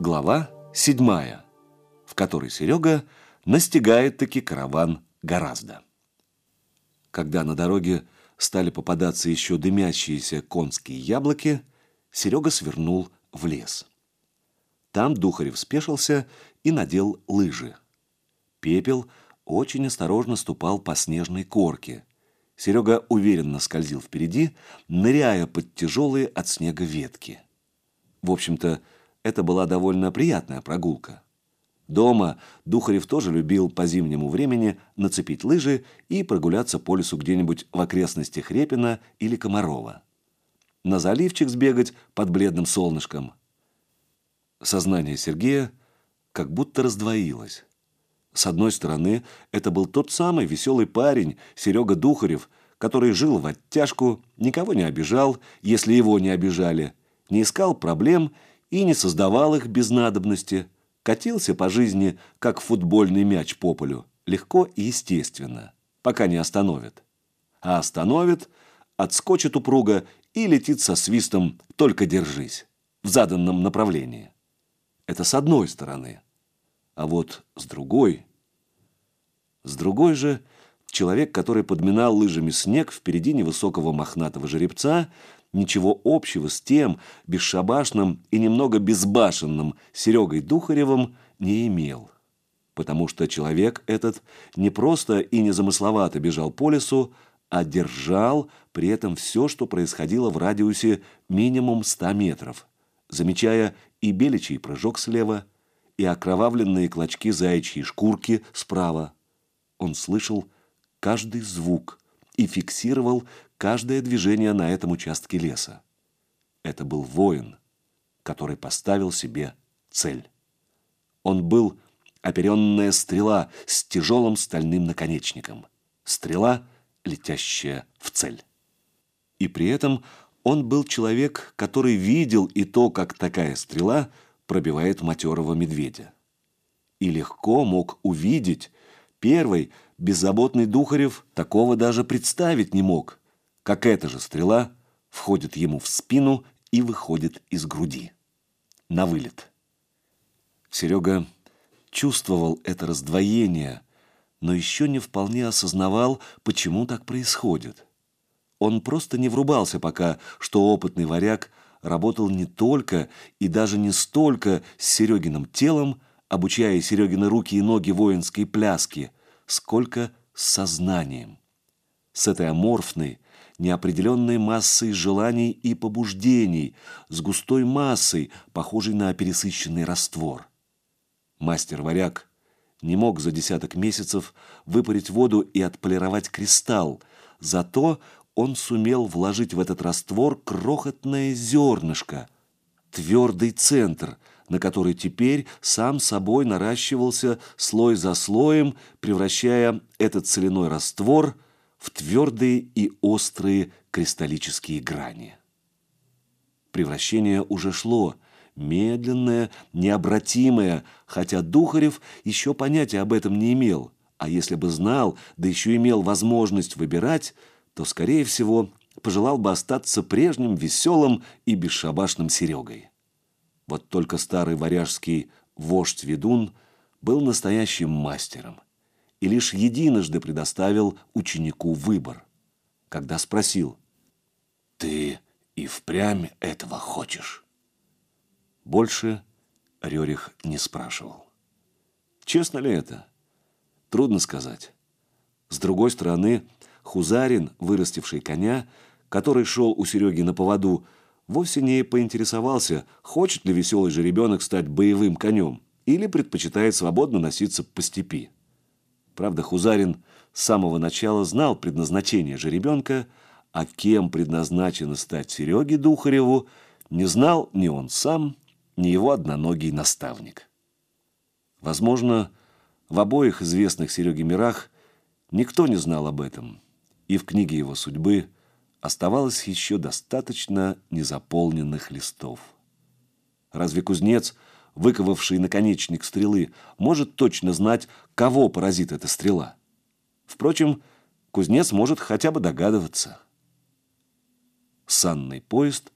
Глава седьмая, в которой Серега настигает таки караван гораздо. Когда на дороге стали попадаться еще дымящиеся конские яблоки, Серега свернул в лес. Там Духарев спешился и надел лыжи. Пепел очень осторожно ступал по снежной корке. Серега уверенно скользил впереди, ныряя под тяжелые от снега ветки. В общем-то, это была довольно приятная прогулка. Дома Духарев тоже любил по зимнему времени нацепить лыжи и прогуляться по лесу где-нибудь в окрестностях Репина или Комарова. На заливчик сбегать под бледным солнышком. Сознание Сергея как будто раздвоилось. С одной стороны, это был тот самый веселый парень, Серега Духарев, который жил в оттяжку, никого не обижал, если его не обижали, не искал проблем и не создавал их без надобности, катился по жизни, как футбольный мяч по полю, легко и естественно, пока не остановит. А остановит, отскочит упруга и летит со свистом «только держись» в заданном направлении. Это с одной стороны. А вот с другой... С другой же, человек, который подминал лыжами снег впереди невысокого мохнатого жеребца, ничего общего с тем бесшабашным и немного безбашенным Серегой Духаревым не имел. Потому что человек этот не просто и незамысловато бежал по лесу, а держал при этом все, что происходило в радиусе минимум 100 метров, замечая и беличий прыжок слева, и окровавленные клочки заячьей шкурки справа. Он слышал каждый звук и фиксировал каждое движение на этом участке леса. Это был воин, который поставил себе цель. Он был оперенная стрела с тяжелым стальным наконечником. Стрела, летящая в цель. И при этом он был человек, который видел и то, как такая стрела пробивает матерого медведя. И легко мог увидеть, первый, беззаботный Духарев, такого даже представить не мог – как эта же стрела входит ему в спину и выходит из груди. На вылет. Серега чувствовал это раздвоение, но еще не вполне осознавал, почему так происходит. Он просто не врубался пока, что опытный варяг работал не только и даже не столько с Серегиным телом, обучая Серегины руки и ноги воинской пляски, сколько с сознанием. С этой аморфной, неопределенной массой желаний и побуждений, с густой массой, похожей на пересыщенный раствор. Мастер-варяг не мог за десяток месяцев выпарить воду и отполировать кристалл, зато он сумел вложить в этот раствор крохотное зернышко, твердый центр, на который теперь сам собой наращивался слой за слоем, превращая этот соляной раствор – в твердые и острые кристаллические грани. Превращение уже шло, медленное, необратимое, хотя Духарев еще понятия об этом не имел, а если бы знал, да еще имел возможность выбирать, то, скорее всего, пожелал бы остаться прежним веселым и бесшабашным Серегой. Вот только старый варяжский вождь-ведун был настоящим мастером – и лишь единожды предоставил ученику выбор, когда спросил «Ты и впрямь этого хочешь?» Больше Рерих не спрашивал. Честно ли это? Трудно сказать. С другой стороны, Хузарин, вырастивший коня, который шел у Сереги на поводу, вовсе не поинтересовался, хочет ли веселый жеребенок стать боевым конем или предпочитает свободно носиться по степи. Правда, Хузарин с самого начала знал предназначение жеребенка, а кем предназначено стать Сереге Духареву, не знал ни он сам, ни его одноногий наставник. Возможно, в обоих известных Сереге мирах никто не знал об этом, и в книге его судьбы оставалось еще достаточно незаполненных листов. Разве кузнец – выковавший наконечник стрелы, может точно знать, кого поразит эта стрела. Впрочем, кузнец может хотя бы догадываться. Санный поезд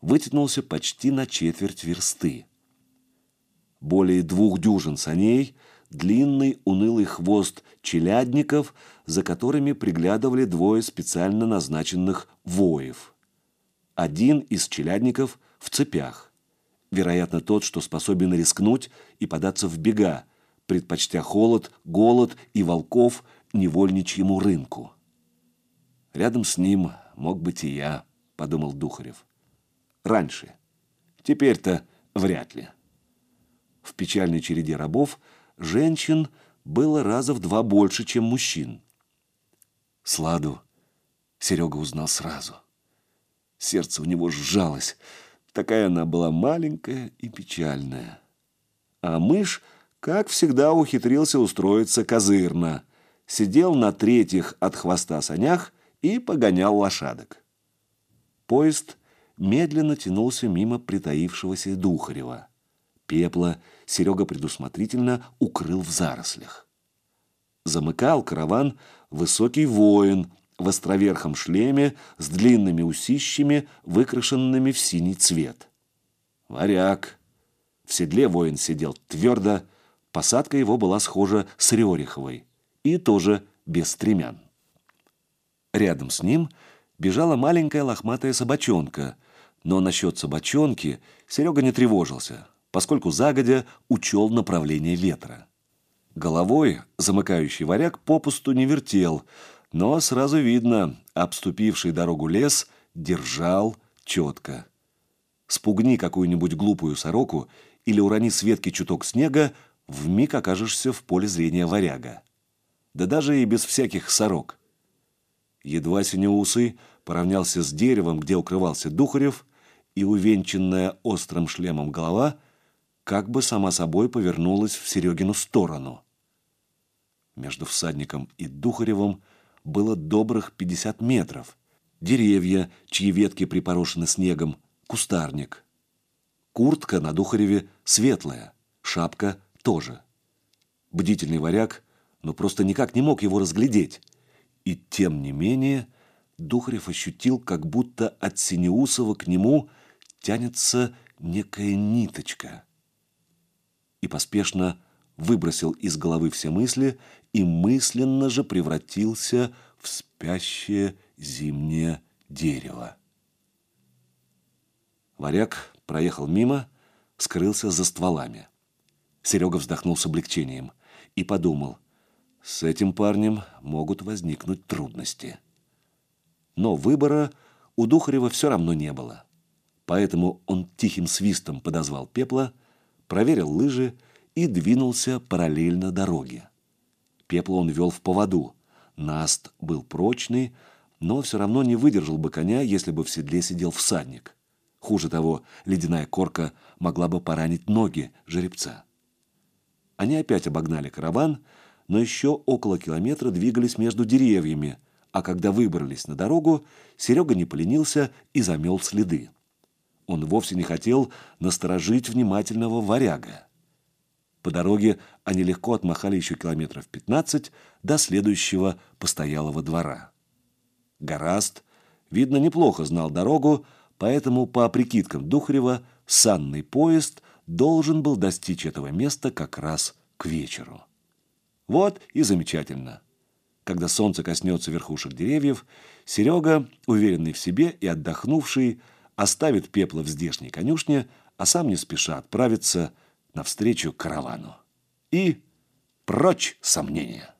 вытянулся почти на четверть версты. более двух дюжин саней, длинный унылый хвост челядников, за которыми приглядывали двое специально назначенных воев. Один из челядников в цепях. Вероятно, тот, что способен рискнуть и податься в бега, предпочтя холод, голод и волков невольничьему рынку. Рядом с ним мог быть и я, подумал Духарев. Раньше. Теперь-то вряд ли. В печальной череде рабов женщин было раза в два больше, чем мужчин. Сладу Серега узнал сразу. Сердце у него сжалось. Такая она была маленькая и печальная. А мышь, как всегда, ухитрился устроиться козырно. Сидел на третьих от хвоста санях и погонял лошадок. Поезд медленно тянулся мимо притаившегося Духарева. Пепла Серега предусмотрительно укрыл в зарослях. Замыкал караван высокий воин в островерхом шлеме с длинными усищами, выкрашенными в синий цвет. Варяг. В седле воин сидел твердо, посадка его была схожа с Рериховой и тоже без стремян. Рядом с ним бежала маленькая лохматая собачонка, но насчет собачонки Серега не тревожился, поскольку загодя учел направление ветра. Головой замыкающий варяг попусту не вертел, но сразу видно, обступивший дорогу лес держал четко. Спугни какую-нибудь глупую сороку или урони с ветки чуток снега, вмиг окажешься в поле зрения варяга. Да даже и без всяких сорок. Едва синеусый поравнялся с деревом, где укрывался Духарев, и увенчанная острым шлемом голова как бы сама собой повернулась в Серегину сторону. Между всадником и Духаревым было добрых пятьдесят метров. Деревья, чьи ветки припорошены снегом, кустарник. Куртка на Духареве светлая, шапка тоже. Бдительный варяг, но просто никак не мог его разглядеть. И тем не менее Духарев ощутил, как будто от Синеусова к нему тянется некая ниточка. И поспешно выбросил из головы все мысли и мысленно же превратился в спящее зимнее дерево. Варяг проехал мимо, скрылся за стволами. Серега вздохнул с облегчением и подумал, с этим парнем могут возникнуть трудности. Но выбора у Духарева все равно не было. Поэтому он тихим свистом подозвал пепла, проверил лыжи и двинулся параллельно дороге. Пепла он вел в поводу. Наст был прочный, но все равно не выдержал бы коня, если бы в седле сидел всадник. Хуже того, ледяная корка могла бы поранить ноги жеребца. Они опять обогнали караван, но еще около километра двигались между деревьями, а когда выбрались на дорогу, Серега не поленился и замел следы. Он вовсе не хотел насторожить внимательного варяга. По дороге они легко отмахали еще километров 15 до следующего постоялого двора. Гораст, видно, неплохо знал дорогу, поэтому, по прикидкам Духарева, санный поезд должен был достичь этого места как раз к вечеру. Вот и замечательно. Когда солнце коснется верхушек деревьев, Серега, уверенный в себе и отдохнувший, оставит пепла в здешней конюшне, а сам не спеша отправится навстречу каравану. И прочь сомнения.